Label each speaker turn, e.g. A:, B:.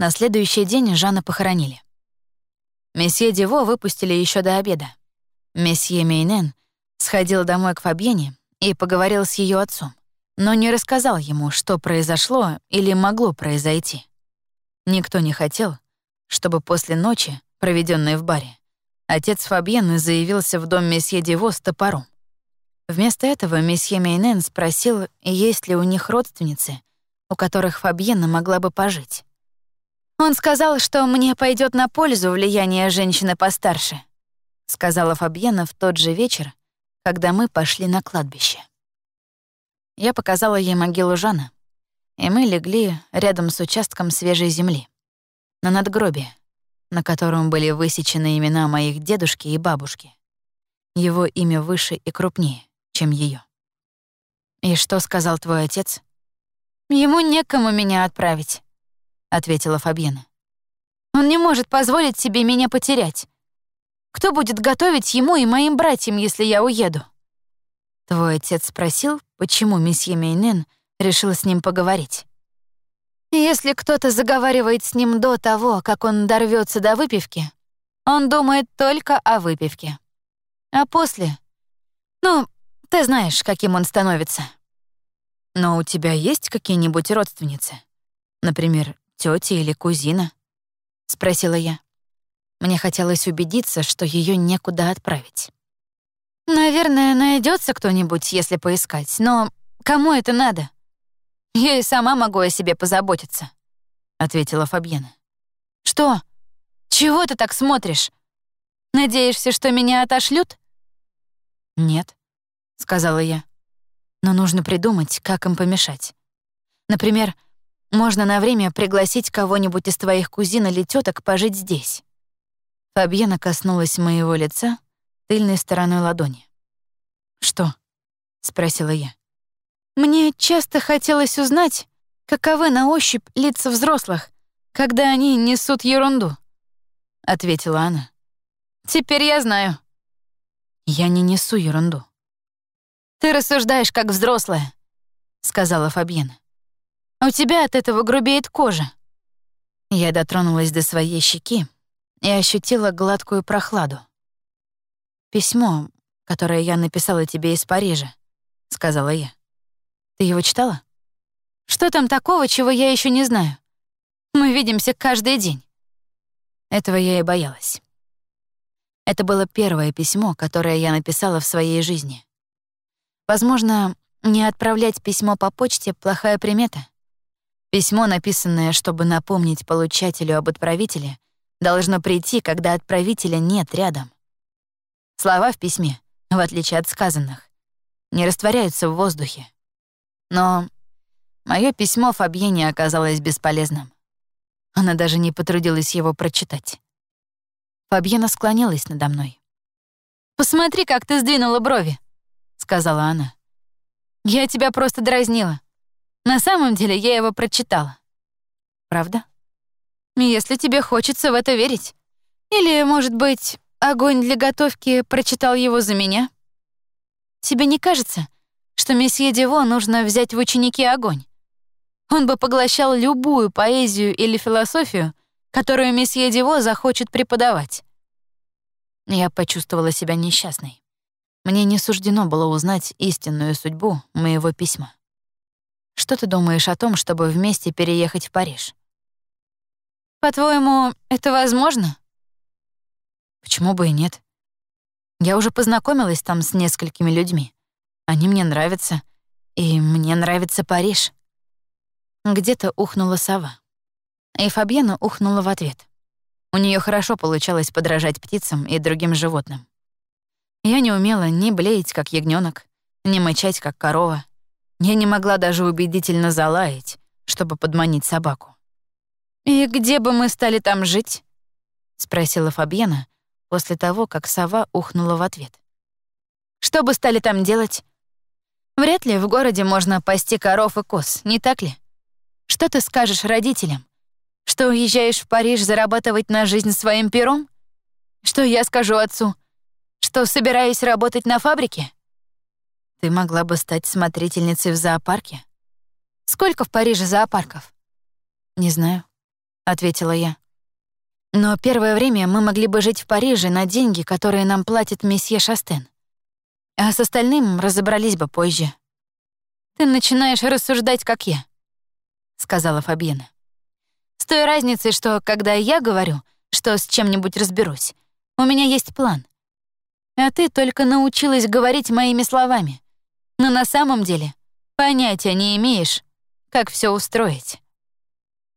A: На следующий день Жанна похоронили. Месье Диво выпустили еще до обеда. Месье Мейнен сходил домой к Фабьене и поговорил с ее отцом, но не рассказал ему, что произошло или могло произойти. Никто не хотел, чтобы после ночи, проведенной в баре, отец Фабьены заявился в дом месье Диво с топором. Вместо этого месье Мейнен спросил, есть ли у них родственницы, у которых Фабьена могла бы пожить. «Он сказал, что мне пойдет на пользу влияние женщины постарше», сказала Фабьена в тот же вечер, когда мы пошли на кладбище. Я показала ей могилу Жана, и мы легли рядом с участком свежей земли, на надгробие, на котором были высечены имена моих дедушки и бабушки. Его имя выше и крупнее, чем ее. «И что сказал твой отец?» «Ему некому меня отправить», — ответила Фабьена. «Он не может позволить себе меня потерять. Кто будет готовить ему и моим братьям, если я уеду?» Твой отец спросил, почему месье Мейнен решил с ним поговорить. Если кто-то заговаривает с ним до того, как он дорвется до выпивки, он думает только о выпивке. А после... Ну, ты знаешь, каким он становится. Но у тебя есть какие-нибудь родственницы? Например, тетя или кузина?» — спросила я. Мне хотелось убедиться, что ее некуда отправить. «Наверное, найдется кто-нибудь, если поискать, но кому это надо? Я и сама могу о себе позаботиться», — ответила Фабьена. «Что? Чего ты так смотришь? Надеешься, что меня отошлют?» «Нет», — сказала я. «Но нужно придумать, как им помешать. Например, — можно на время пригласить кого-нибудь из твоих кузин или теток пожить здесь». Фабьена коснулась моего лица тыльной стороной ладони. «Что?» — спросила я. «Мне часто хотелось узнать, каковы на ощупь лица взрослых, когда они несут ерунду», — ответила она. «Теперь я знаю». «Я не несу ерунду». «Ты рассуждаешь как взрослая», — сказала Фабьена. У тебя от этого грубеет кожа». Я дотронулась до своей щеки и ощутила гладкую прохладу. «Письмо, которое я написала тебе из Парижа», — сказала я. «Ты его читала?» «Что там такого, чего я еще не знаю? Мы видимся каждый день». Этого я и боялась. Это было первое письмо, которое я написала в своей жизни. Возможно, не отправлять письмо по почте — плохая примета. Письмо, написанное, чтобы напомнить получателю об отправителе, должно прийти, когда отправителя нет рядом. Слова в письме, в отличие от сказанных, не растворяются в воздухе. Но мое письмо Фабьене оказалось бесполезным. Она даже не потрудилась его прочитать. Фабьена склонилась надо мной. «Посмотри, как ты сдвинула брови», — сказала она. «Я тебя просто дразнила. На самом деле я его прочитала. Правда? Если тебе хочется в это верить. Или, может быть, огонь для готовки прочитал его за меня? Тебе не кажется, что месье Диво нужно взять в ученики огонь? Он бы поглощал любую поэзию или философию, которую месье Диво захочет преподавать. Я почувствовала себя несчастной. Мне не суждено было узнать истинную судьбу моего письма. Что ты думаешь о том, чтобы вместе переехать в Париж? По-твоему, это возможно? Почему бы и нет? Я уже познакомилась там с несколькими людьми. Они мне нравятся, и мне нравится Париж. Где-то ухнула сова. И Фабьена ухнула в ответ. У нее хорошо получалось подражать птицам и другим животным. Я не умела ни блеять, как ягненок, ни мычать, как корова, я не могла даже убедительно залаять, чтобы подманить собаку. «И где бы мы стали там жить?» — спросила Фабьена после того, как сова ухнула в ответ. «Что бы стали там делать? Вряд ли в городе можно пасти коров и коз, не так ли? Что ты скажешь родителям? Что уезжаешь в Париж зарабатывать на жизнь своим пером? Что я скажу отцу? Что собираюсь работать на фабрике?» Ты могла бы стать смотрительницей в зоопарке. Сколько в Париже зоопарков? Не знаю, ответила я. «Но первое время мы могли бы жить в Париже на деньги, которые нам платит месье Шастен. А с остальным разобрались бы позже». «Ты начинаешь рассуждать, как я», — сказала Фабьена. «С той разницей, что, когда я говорю, что с чем-нибудь разберусь, у меня есть план. А ты только научилась говорить моими словами. Но на самом деле понятия не имеешь, как все устроить».